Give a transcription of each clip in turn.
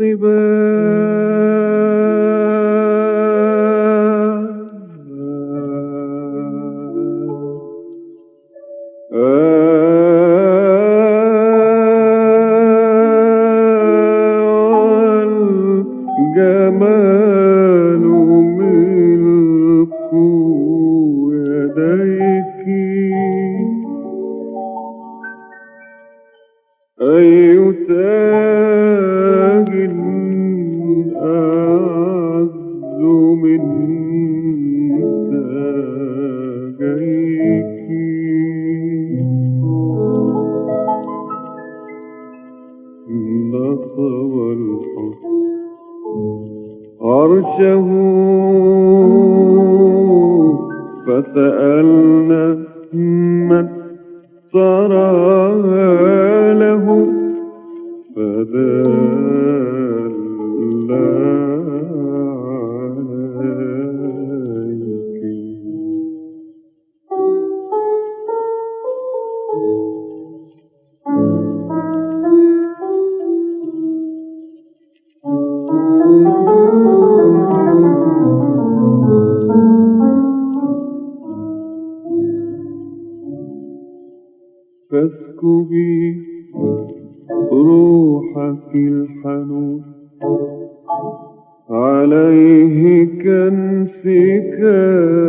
الجمال عرشه فسألنا من تراها فاسكبي روحك الحنون. عليه كانسكاب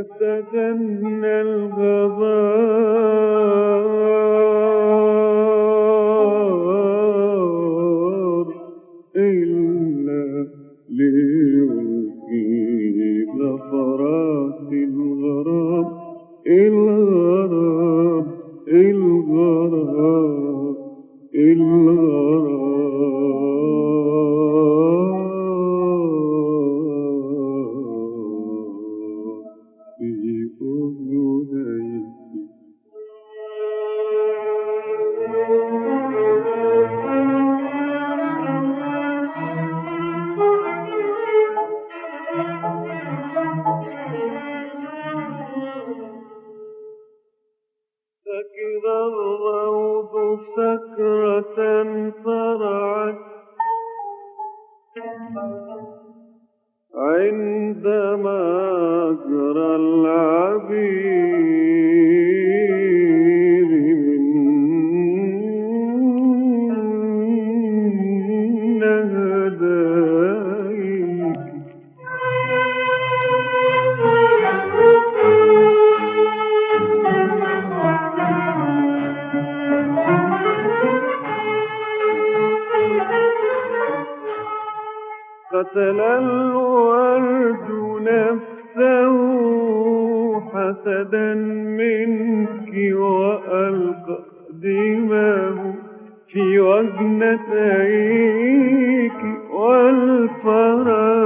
استغنى الغبار قتل الورد نفسه حسدا منك وألقى دماه في وجنتيك والفراشة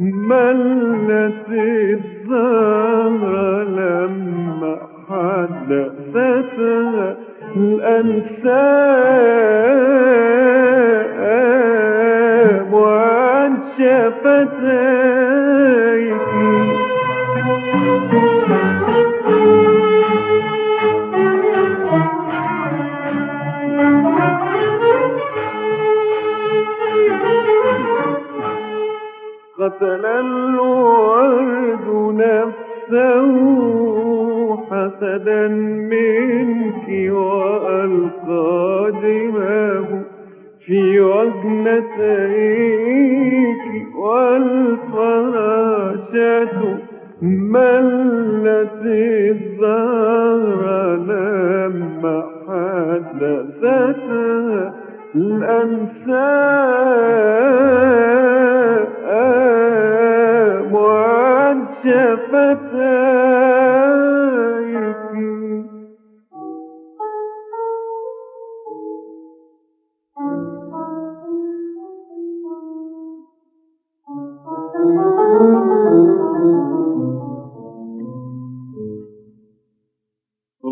ملت الزهر لما حدثتها الأنساب. شفتيك قتل الورد نفسه حسدا منك وألقى دماه. في وجنتيك والفراشة ملت الزهر لما حدثت الأنسام وعن شفتيك